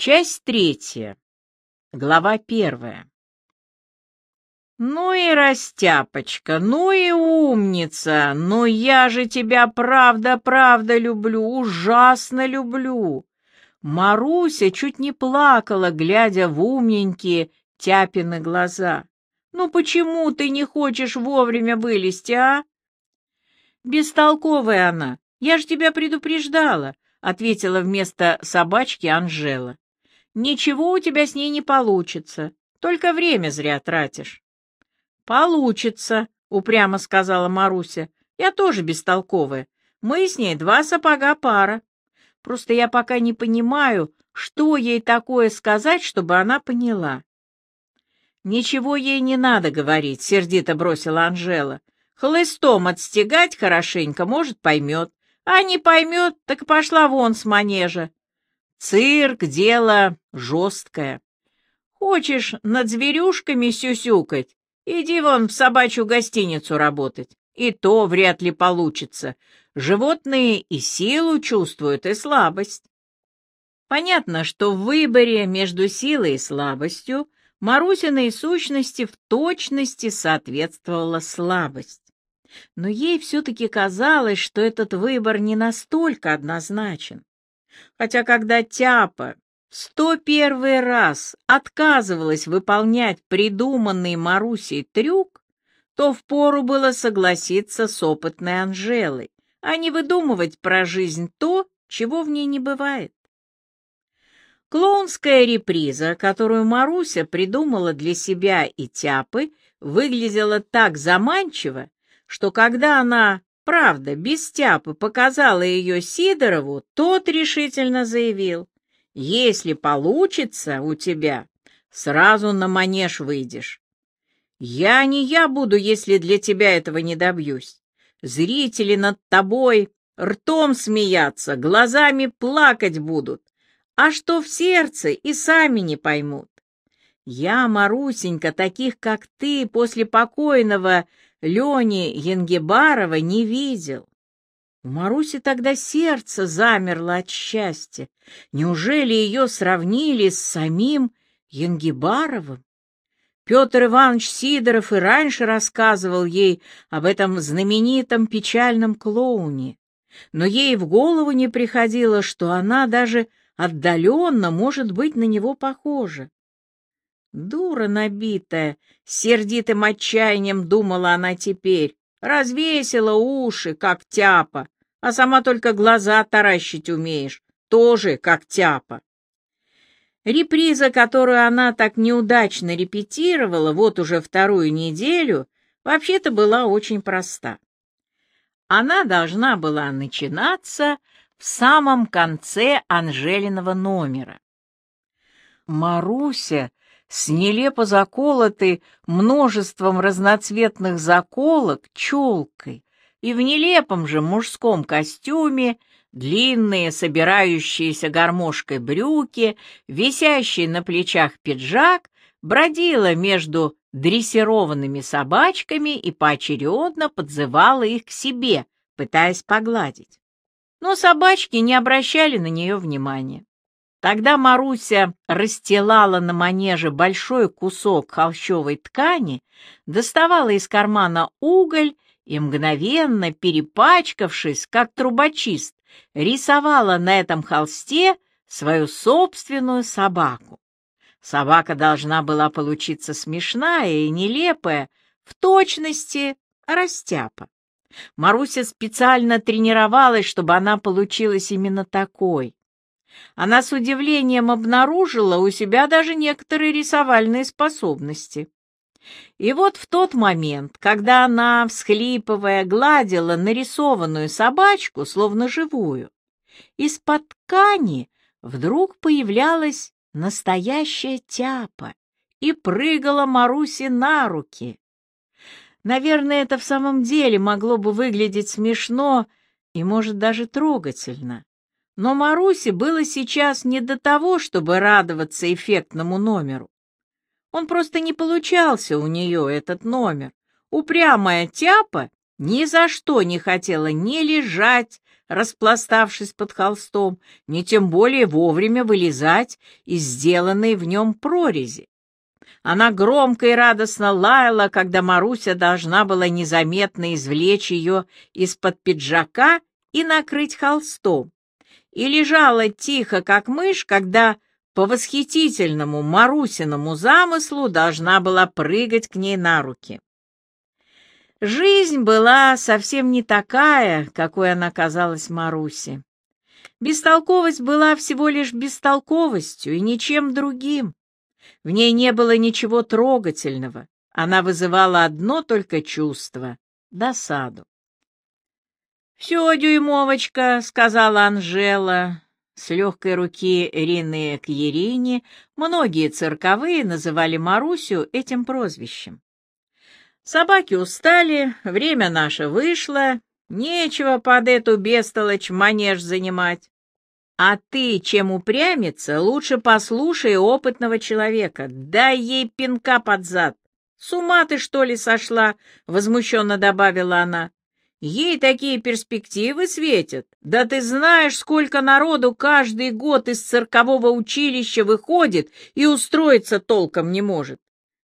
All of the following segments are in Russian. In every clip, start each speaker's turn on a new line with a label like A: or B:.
A: Часть третья. Глава первая. «Ну и растяпочка, ну и умница, ну я же тебя правда-правда люблю, ужасно люблю!» Маруся чуть не плакала, глядя в умненькие Тяпины глаза. «Ну почему ты не хочешь вовремя вылезти, а?» «Бестолковая она, я же тебя предупреждала», — ответила вместо собачки Анжела. «Ничего у тебя с ней не получится, только время зря тратишь». «Получится», — упрямо сказала Маруся. «Я тоже бестолковая. Мы с ней два сапога пара. Просто я пока не понимаю, что ей такое сказать, чтобы она поняла». «Ничего ей не надо говорить», — сердито бросила Анжела. «Хлыстом отстегать хорошенько, может, поймет. А не поймет, так пошла вон с манежа. Цирк — дело жесткое. Хочешь над зверюшками сюсюкать? Иди вон в собачью гостиницу работать. И то вряд ли получится. Животные и силу чувствуют, и слабость. Понятно, что в выборе между силой и слабостью Марусиной сущности в точности соответствовала слабость. Но ей все-таки казалось, что этот выбор не настолько однозначен. Хотя когда Тяпа сто первый раз отказывалась выполнять придуманный Марусей трюк, то впору было согласиться с опытной Анжелой, а не выдумывать про жизнь то, чего в ней не бывает. Клоунская реприза, которую Маруся придумала для себя и Тяпы, выглядела так заманчиво, что когда она, правда, без Тяпы показала ее Сидорову, тот решительно заявил, если получится у тебя, сразу на манеж выйдешь. Я не я буду, если для тебя этого не добьюсь. Зрители над тобой ртом смеяться, глазами плакать будут, а что в сердце и сами не поймут. Я, Марусенька, таких, как ты, после покойного Лени Янгебарова не видел. У Маруси тогда сердце замерло от счастья. Неужели ее сравнили с самим Янгибаровым? Петр Иванович Сидоров и раньше рассказывал ей об этом знаменитом печальном клоуне, но ей в голову не приходило, что она даже отдаленно может быть на него похожа. Дура набитая, сердитым отчаянием думала она теперь, развесила уши, как тяпа, а сама только глаза таращить умеешь, тоже как тяпа. Реприза, которую она так неудачно репетировала вот уже вторую неделю, вообще-то была очень проста. Она должна была начинаться в самом конце Анжелиного номера. Маруся с нелепо заколотой множеством разноцветных заколок челкой и в нелепом же мужском костюме, длинные собирающиеся гармошкой брюки, висящий на плечах пиджак, бродила между дрессированными собачками и поочередно подзывала их к себе, пытаясь погладить. Но собачки не обращали на нее внимания. Тогда Маруся расстилала на манеже большой кусок холщовой ткани, доставала из кармана уголь и, мгновенно перепачкавшись, как трубочист, рисовала на этом холсте свою собственную собаку. Собака должна была получиться смешная и нелепая, в точности растяпа. Маруся специально тренировалась, чтобы она получилась именно такой. Она с удивлением обнаружила у себя даже некоторые рисовальные способности. И вот в тот момент, когда она, всхлипывая, гладила нарисованную собачку, словно живую, из-под ткани вдруг появлялась настоящая тяпа и прыгала Марусе на руки. Наверное, это в самом деле могло бы выглядеть смешно и, может, даже трогательно. Но Марусе было сейчас не до того, чтобы радоваться эффектному номеру. Он просто не получался у нее, этот номер. Упрямая тяпа ни за что не хотела ни лежать, распластавшись под холстом, ни тем более вовремя вылезать из сделанной в нем прорези. Она громко и радостно лаяла, когда Маруся должна была незаметно извлечь ее из-под пиджака и накрыть холстом, и лежала тихо, как мышь, когда по восхитительному Марусиному замыслу должна была прыгать к ней на руки. Жизнь была совсем не такая, какой она казалась Марусе. Бестолковость была всего лишь бестолковостью и ничем другим. В ней не было ничего трогательного, она вызывала одно только чувство — досаду. «Все, дюймовочка», — сказала Анжела, с легкой руки Рины к Ерине, многие цирковые называли Марусю этим прозвищем. Собаки устали, время наше вышло, нечего под эту бестолочь манеж занимать. А ты, чем упрямиться, лучше послушай опытного человека, дай ей пинка под зад. С ума ты, что ли, сошла? — возмущенно добавила она. Ей такие перспективы светят. Да ты знаешь, сколько народу каждый год из циркового училища выходит и устроиться толком не может.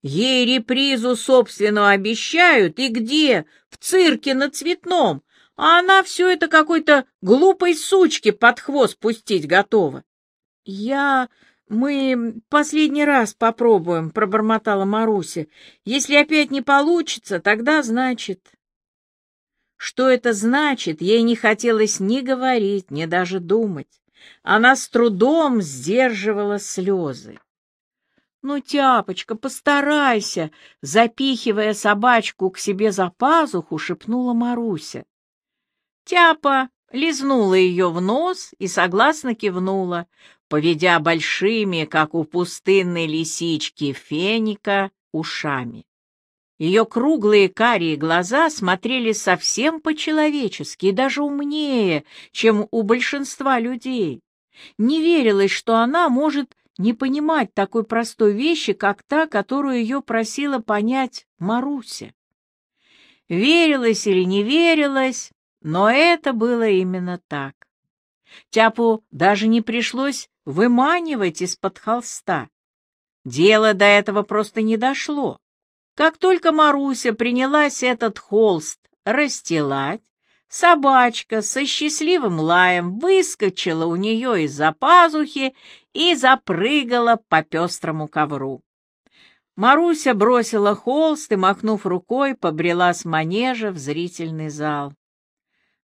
A: Ей репризу собственную обещают, и где? В цирке на Цветном. А она все это какой-то глупой сучке под хвост пустить готова. — Я... мы последний раз попробуем, — пробормотала Маруся. — Если опять не получится, тогда значит... Что это значит, ей не хотелось ни говорить, ни даже думать. Она с трудом сдерживала слезы. «Ну, Тяпочка, постарайся!» Запихивая собачку к себе за пазуху, шепнула Маруся. Тяпа лизнула ее в нос и согласно кивнула, поведя большими, как у пустынной лисички феника, ушами. Ее круглые карие глаза смотрели совсем по-человечески и даже умнее, чем у большинства людей. Не верилось, что она может не понимать такой простой вещи, как та, которую ее просила понять Маруся. Верилось или не верилось, но это было именно так. Тяпу даже не пришлось выманивать из-под холста. Дело до этого просто не дошло. Как только Маруся принялась этот холст расстилать, Собачка со счастливым лаем выскочила у нее из-за пазухи и запрыгала по пестрому ковру. Маруся бросила холст и, махнув рукой, побрела с манежа в зрительный зал.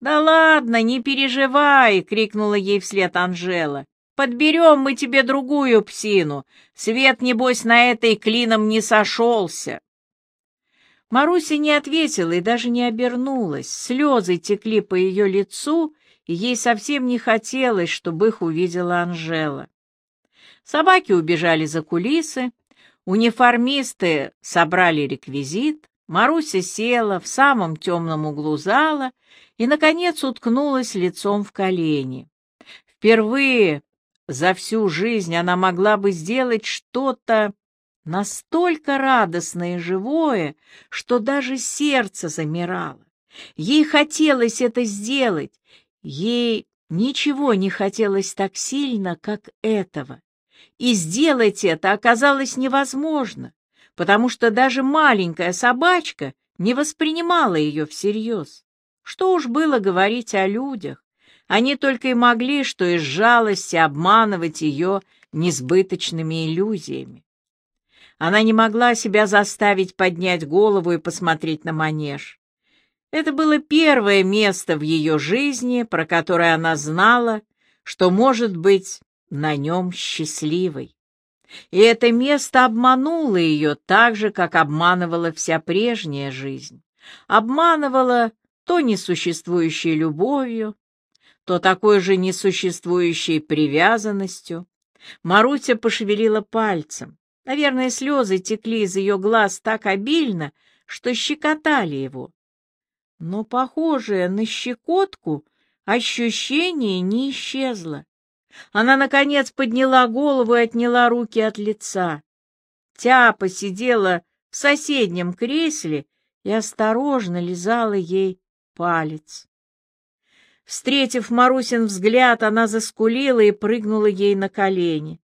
A: «Да ладно, не переживай!» — крикнула ей вслед Анжела. «Подберем мы тебе другую псину. Свет, небось, на этой клином не сошелся». Маруся не ответила и даже не обернулась. Слезы текли по ее лицу, и ей совсем не хотелось, чтобы их увидела Анжела. Собаки убежали за кулисы, униформисты собрали реквизит, Маруся села в самом темном углу зала и, наконец, уткнулась лицом в колени. Впервые за всю жизнь она могла бы сделать что-то настолько радостное и живое, что даже сердце замирало. Ей хотелось это сделать, ей ничего не хотелось так сильно, как этого. И сделать это оказалось невозможно, потому что даже маленькая собачка не воспринимала ее всерьез. Что уж было говорить о людях, они только и могли, что из жалости обманывать ее несбыточными иллюзиями. Она не могла себя заставить поднять голову и посмотреть на манеж. Это было первое место в ее жизни, про которое она знала, что может быть на нем счастливой. И это место обмануло ее так же, как обманывала вся прежняя жизнь. Обманывала то несуществующей любовью, то такой же несуществующей привязанностью. Маруся пошевелила пальцем. Наверное, слезы текли из ее глаз так обильно, что щекотали его. Но, похожее на щекотку, ощущение не исчезло. Она, наконец, подняла голову и отняла руки от лица. Тяпа сидела в соседнем кресле и осторожно лизала ей палец. Встретив Марусин взгляд, она заскулила и прыгнула ей на колени.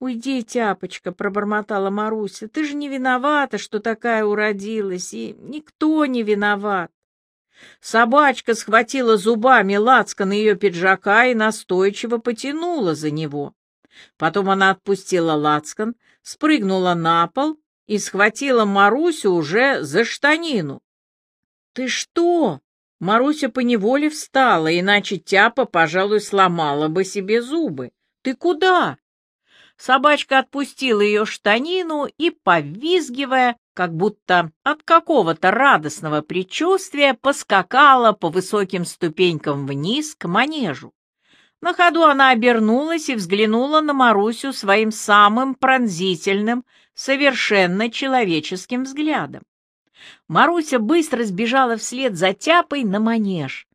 A: «Уйди, тяпочка», — пробормотала Маруся, — «ты же не виновата, что такая уродилась, и никто не виноват». Собачка схватила зубами лацкан ее пиджака и настойчиво потянула за него. Потом она отпустила лацкан, спрыгнула на пол и схватила Марусю уже за штанину. «Ты что?» Маруся поневоле встала, иначе тяпа, пожалуй, сломала бы себе зубы. «Ты куда?» Собачка отпустила ее штанину и, повизгивая, как будто от какого-то радостного предчувствия, поскакала по высоким ступенькам вниз к манежу. На ходу она обернулась и взглянула на Марусю своим самым пронзительным, совершенно человеческим взглядом. Маруся быстро сбежала вслед за Тяпой на манеж.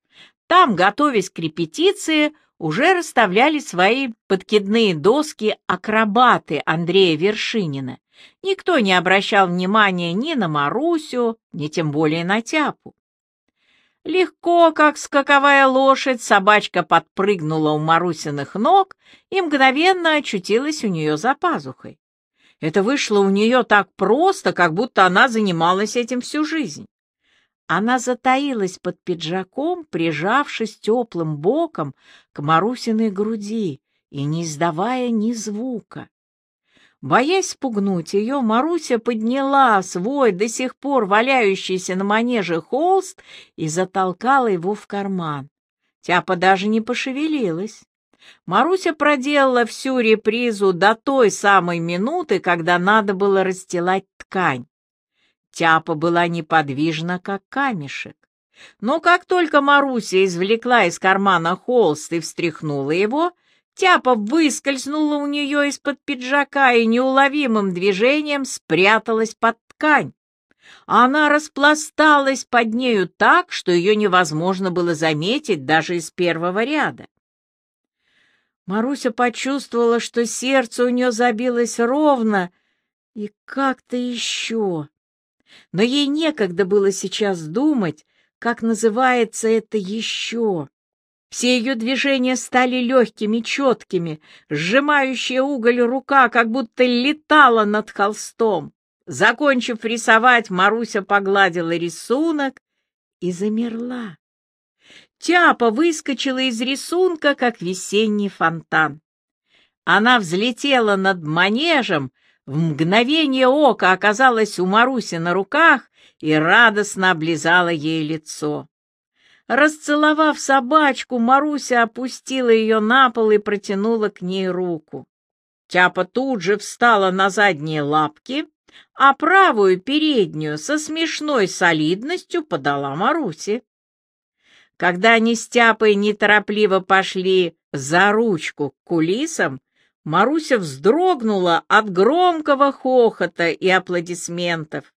A: Там, готовясь к репетиции, уже расставляли свои подкидные доски акробаты Андрея Вершинина. Никто не обращал внимания ни на Марусю, ни тем более на Тяпу. Легко, как скаковая лошадь, собачка подпрыгнула у Марусиных ног и мгновенно очутилась у нее за пазухой. Это вышло у нее так просто, как будто она занималась этим всю жизнь. Она затаилась под пиджаком, прижавшись теплым боком к Марусиной груди и не издавая ни звука. Боясь спугнуть ее, Маруся подняла свой до сих пор валяющийся на манеже холст и затолкала его в карман. Тяпа даже не пошевелилась. Маруся проделала всю репризу до той самой минуты, когда надо было расстилать ткань. Тяпа была неподвижна, как камешек. Но как только Маруся извлекла из кармана холст и встряхнула его, Тяпа выскользнула у нее из-под пиджака и неуловимым движением спряталась под ткань. Она распласталась под нею так, что ее невозможно было заметить даже из первого ряда. Маруся почувствовала, что сердце у нее забилось ровно и как-то еще. Но ей некогда было сейчас думать, как называется это еще. Все ее движения стали легкими, четкими, сжимающая уголь рука как будто летала над холстом. Закончив рисовать, Маруся погладила рисунок и замерла. Тяпа выскочила из рисунка, как весенний фонтан. Она взлетела над манежем, в мгновение ока оказалась у Маруси на руках и радостно облизала ей лицо. Расцеловав собачку, Маруся опустила ее на пол и протянула к ней руку. Тяпа тут же встала на задние лапки, а правую переднюю со смешной солидностью подала Марусе. Когда они с Тяпой неторопливо пошли за ручку к кулисам, Маруся вздрогнула от громкого хохота и аплодисментов.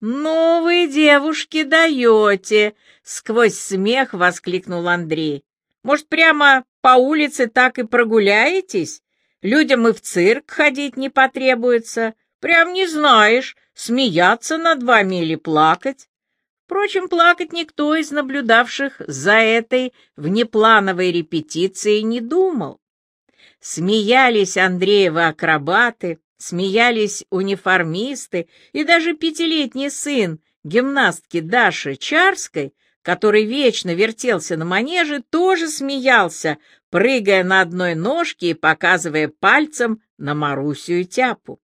A: «Ну вы, девушки, даете!» — сквозь смех воскликнул Андрей. «Может, прямо по улице так и прогуляетесь? Людям и в цирк ходить не потребуется. Прям не знаешь, смеяться над вами или плакать. Впрочем, плакать никто из наблюдавших за этой внеплановой репетицией не думал. Смеялись Андреевы акробаты, Смеялись униформисты и даже пятилетний сын гимнастки Даши Чарской, который вечно вертелся на манеже, тоже смеялся, прыгая на одной ножке и показывая пальцем на Марусю и Тяпу.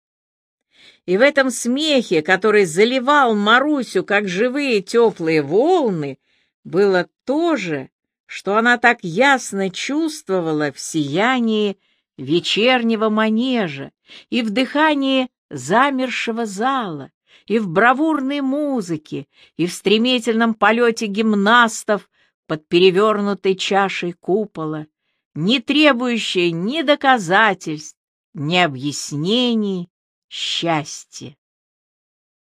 A: И в этом смехе, который заливал Марусю, как живые теплые волны, было то же, что она так ясно чувствовала в сиянии вечернего манежа, и в дыхании замершего зала, и в бравурной музыке, и в стремительном полете гимнастов под перевернутой чашей купола, не требующее ни доказательств, ни объяснений счастья.